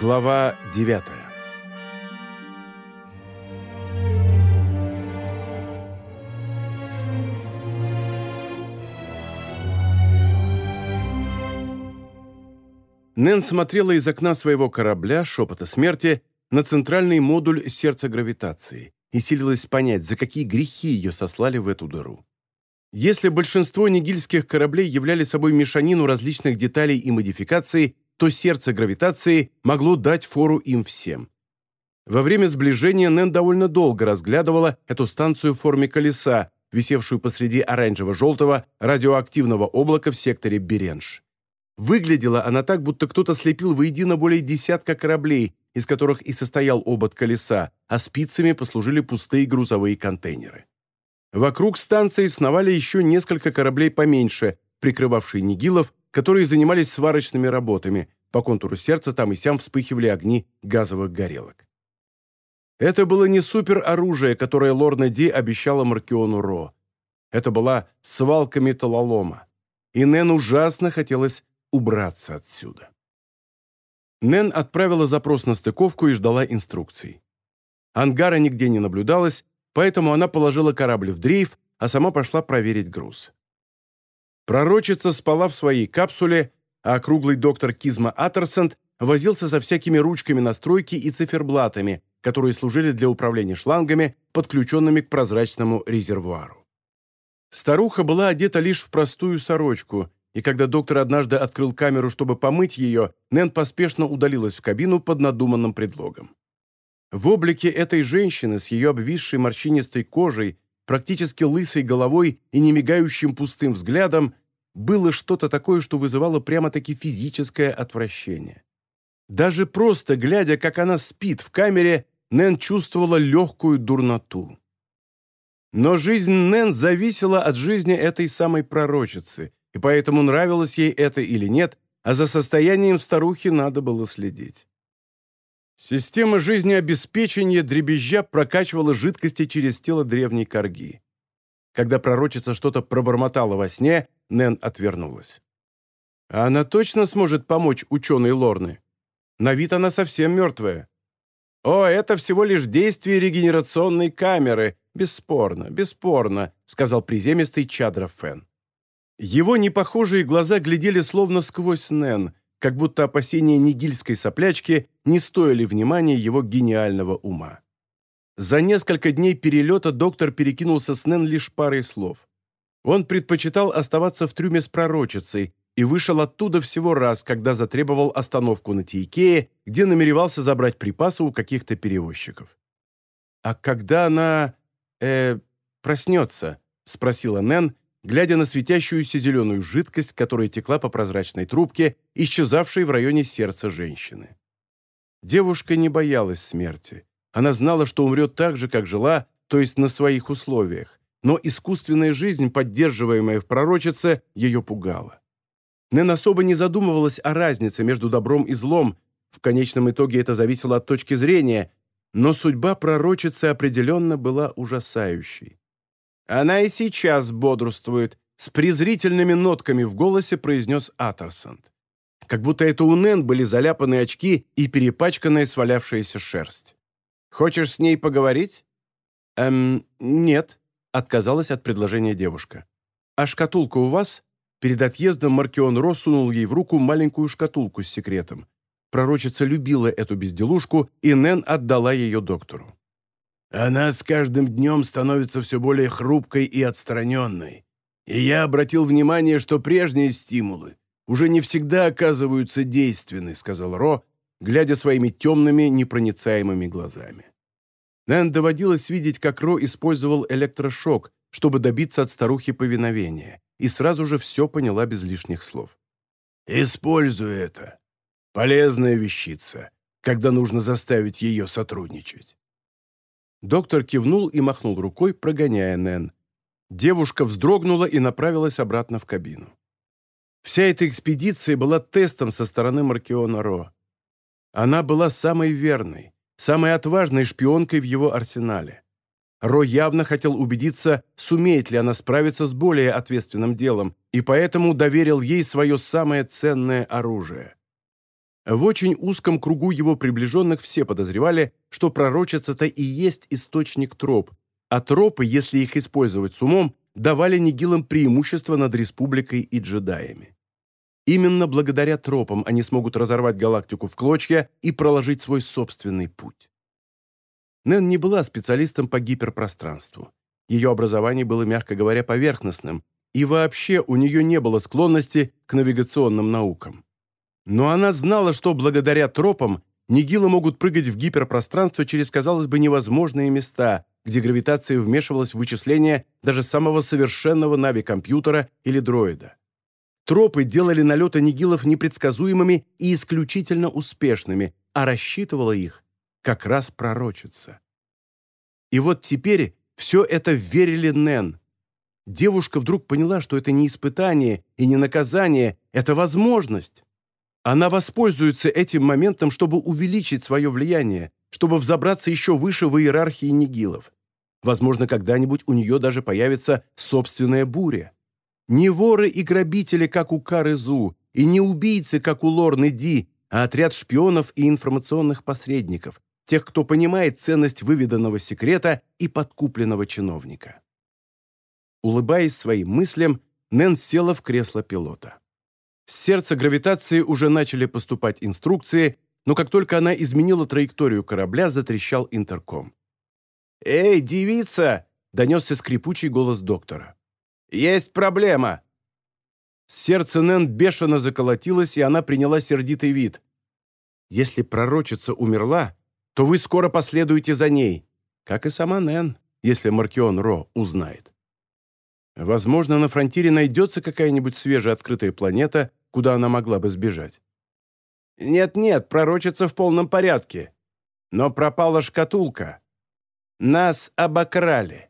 Глава 9 Нэн смотрела из окна своего корабля «Шепота смерти» на центральный модуль сердца гравитации и силилась понять, за какие грехи ее сослали в эту дыру. Если большинство нигильских кораблей являли собой мешанину различных деталей и модификаций, то сердце гравитации могло дать фору им всем. Во время сближения Нэн довольно долго разглядывала эту станцию в форме колеса, висевшую посреди оранжево-желтого радиоактивного облака в секторе Беренж. Выглядела она так, будто кто-то слепил воедино более десятка кораблей, из которых и состоял обод колеса, а спицами послужили пустые грузовые контейнеры. Вокруг станции сновали еще несколько кораблей поменьше, прикрывавшие Нигилов, которые занимались сварочными работами. По контуру сердца там и сям вспыхивали огни газовых горелок. Это было не супероружие, которое Лорна Ди обещала Маркиону Ро. Это была свалка металлолома. И Нэн ужасно хотелось убраться отсюда. Нэн отправила запрос на стыковку и ждала инструкций. Ангара нигде не наблюдалось, поэтому она положила корабль в дрейф, а сама пошла проверить груз. Пророчица спала в своей капсуле, а круглый доктор Кизма Аттерсенд возился со всякими ручками настройки и циферблатами, которые служили для управления шлангами, подключенными к прозрачному резервуару. Старуха была одета лишь в простую сорочку, и когда доктор однажды открыл камеру, чтобы помыть ее, Нэн поспешно удалилась в кабину под надуманным предлогом. В облике этой женщины с ее обвисшей морщинистой кожей, практически лысой головой и немигающим пустым взглядом было что-то такое, что вызывало прямо-таки физическое отвращение. Даже просто глядя, как она спит в камере, Нэн чувствовала легкую дурноту. Но жизнь Нэн зависела от жизни этой самой пророчицы, и поэтому нравилось ей это или нет, а за состоянием старухи надо было следить. Система жизнеобеспечения дребезжа прокачивала жидкости через тело древней корги. Когда пророчица что-то пробормотала во сне, Нэн отвернулась. Она точно сможет помочь ученой Лорны? На вид она совсем мертвая. «О, это всего лишь действие регенерационной камеры. Бесспорно, бесспорно», сказал приземистый Чадра Фен. Его непохожие глаза глядели словно сквозь Нэн, как будто опасения нигильской соплячки не стоили внимания его гениального ума. За несколько дней перелета доктор перекинулся с Нэн лишь парой слов. Он предпочитал оставаться в трюме с пророчицей и вышел оттуда всего раз, когда затребовал остановку на Тейкее, где намеревался забрать припасы у каких-то перевозчиков. «А когда она... э... проснется?» — спросила Нэн, глядя на светящуюся зеленую жидкость, которая текла по прозрачной трубке, исчезавшей в районе сердца женщины. Девушка не боялась смерти. Она знала, что умрет так же, как жила, то есть на своих условиях. Но искусственная жизнь, поддерживаемая в пророчице, ее пугала. Нэн особо не задумывалась о разнице между добром и злом. В конечном итоге это зависело от точки зрения, но судьба пророчицы определенно была ужасающей. Она и сейчас бодрствует, с презрительными нотками в голосе произнес Аттерсонд. Как будто это у Нэн были заляпанные очки и перепачканная свалявшаяся шерсть. «Хочешь с ней поговорить?» «Эм, нет», — отказалась от предложения девушка. «А шкатулка у вас?» Перед отъездом Маркион Ро сунул ей в руку маленькую шкатулку с секретом. Пророчица любила эту безделушку, и Нэн отдала ее доктору. Она с каждым днем становится все более хрупкой и отстраненной. И я обратил внимание, что прежние стимулы уже не всегда оказываются действенны, сказал Ро, глядя своими темными, непроницаемыми глазами. Нэн доводилось видеть, как Ро использовал электрошок, чтобы добиться от старухи повиновения, и сразу же все поняла без лишних слов. «Используй это. Полезная вещица, когда нужно заставить ее сотрудничать. Доктор кивнул и махнул рукой, прогоняя Нэн. Девушка вздрогнула и направилась обратно в кабину. Вся эта экспедиция была тестом со стороны Маркиона Ро. Она была самой верной, самой отважной шпионкой в его арсенале. Ро явно хотел убедиться, сумеет ли она справиться с более ответственным делом, и поэтому доверил ей свое самое ценное оружие. В очень узком кругу его приближенных все подозревали, что пророчица-то и есть источник троп, а тропы, если их использовать с умом, давали Нигилам преимущество над республикой и джедаями. Именно благодаря тропам они смогут разорвать галактику в клочья и проложить свой собственный путь. Нэн не была специалистом по гиперпространству. Ее образование было, мягко говоря, поверхностным, и вообще у нее не было склонности к навигационным наукам. Но она знала, что благодаря тропам Нигилы могут прыгать в гиперпространство через, казалось бы, невозможные места, где гравитация вмешивалась в вычисления даже самого совершенного нави-компьютера или дроида. Тропы делали налеты нигилов непредсказуемыми и исключительно успешными, а рассчитывала их как раз пророчица. И вот теперь все это верили Нэн. Девушка вдруг поняла, что это не испытание и не наказание, это возможность. Она воспользуется этим моментом, чтобы увеличить свое влияние, чтобы взобраться еще выше в иерархии нигилов. Возможно, когда-нибудь у нее даже появится собственная буря. Не воры и грабители, как у Кары Зу, и не убийцы, как у Лорны Ди, а отряд шпионов и информационных посредников, тех, кто понимает ценность выведанного секрета и подкупленного чиновника. Улыбаясь своим мыслям, Нэн села в кресло пилота. С сердца гравитации уже начали поступать инструкции, но как только она изменила траекторию корабля, затрещал интерком. «Эй, девица!» — донесся скрипучий голос доктора. «Есть проблема!» Сердце Нэн бешено заколотилось, и она приняла сердитый вид. «Если пророчица умерла, то вы скоро последуете за ней, как и сама Нэн, если Маркион Ро узнает. Возможно, на фронтире найдется какая-нибудь свежеоткрытая планета, куда она могла бы сбежать. Нет-нет, пророчица в полном порядке. Но пропала шкатулка. Нас обокрали.